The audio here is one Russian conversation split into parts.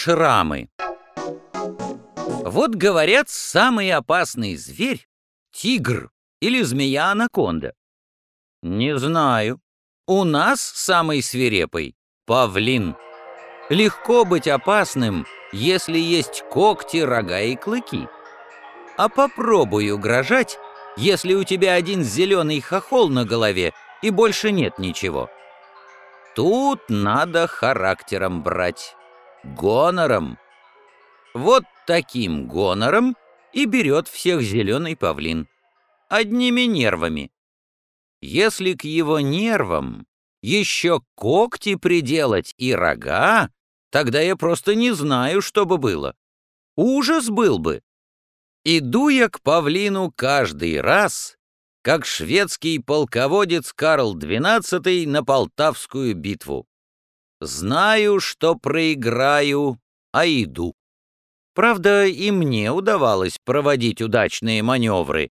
Шрамы. Вот говорят, самый опасный зверь — тигр или змея-анаконда. Не знаю. У нас самый свирепый — павлин. Легко быть опасным, если есть когти, рога и клыки. А попробуй угрожать, если у тебя один зеленый хохол на голове и больше нет ничего. Тут надо характером брать, гонором. Вот таким гонором и берет всех зеленый павлин. Одними нервами. Если к его нервам еще когти приделать и рога, тогда я просто не знаю, что бы было. Ужас был бы. Иду я к павлину каждый раз, как шведский полководец Карл XII на Полтавскую битву. Знаю, что проиграю, а иду. Правда, и мне удавалось проводить удачные маневры,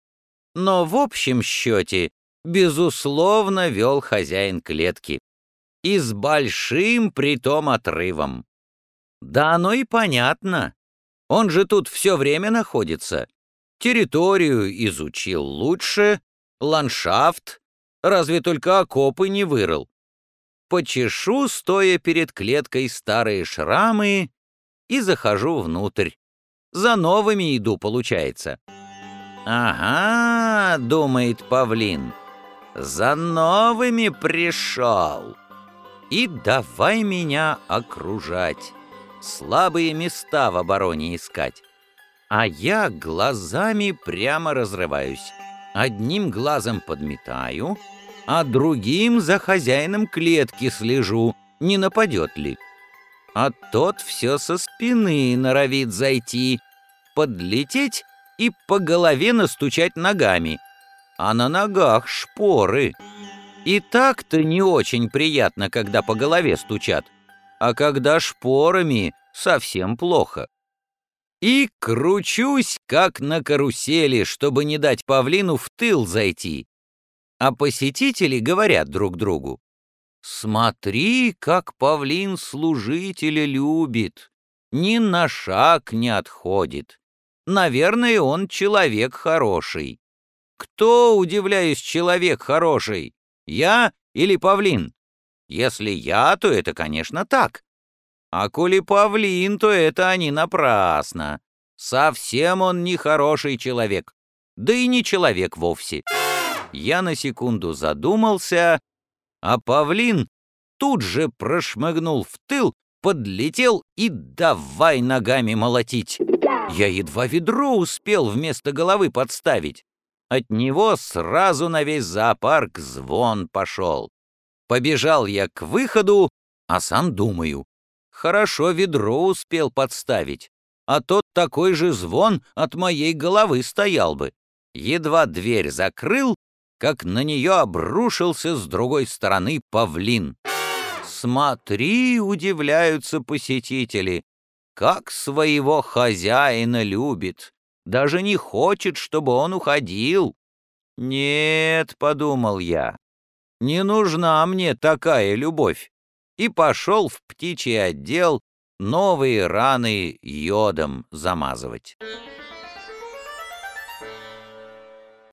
но в общем счете, безусловно, вел хозяин клетки. И с большим притом отрывом. Да оно и понятно. Он же тут все время находится. Территорию изучил лучше, ландшафт, разве только окопы не вырыл. Почешу, стоя перед клеткой старые шрамы, и захожу внутрь. За новыми иду, получается. «Ага», — думает павлин, — «за новыми пришел». И давай меня окружать, слабые места в обороне искать. А я глазами прямо разрываюсь. Одним глазом подметаю, а другим за хозяином клетки слежу, не нападет ли. А тот все со спины норовит зайти, подлететь и по голове настучать ногами. А на ногах шпоры. И так-то не очень приятно, когда по голове стучат, а когда шпорами совсем плохо. И кручусь, как на карусели, чтобы не дать павлину в тыл зайти. А посетители говорят друг другу, «Смотри, как павлин служителя любит, ни на шаг не отходит. Наверное, он человек хороший. Кто, удивляюсь, человек хороший? Я или павлин? Если я, то это, конечно, так. А коли павлин, то это они напрасно. Совсем он не хороший человек. Да и не человек вовсе. Я на секунду задумался, а павлин тут же прошмыгнул в тыл, подлетел и давай ногами молотить. Я едва ведро успел вместо головы подставить. От него сразу на весь зоопарк звон пошел. Побежал я к выходу, а сам думаю, хорошо ведро успел подставить, а тот такой же звон от моей головы стоял бы. Едва дверь закрыл, как на нее обрушился с другой стороны павлин. «Смотри!» — удивляются посетители как своего хозяина любит, даже не хочет, чтобы он уходил. Нет, — подумал я, — не нужна мне такая любовь, и пошел в птичий отдел новые раны йодом замазывать.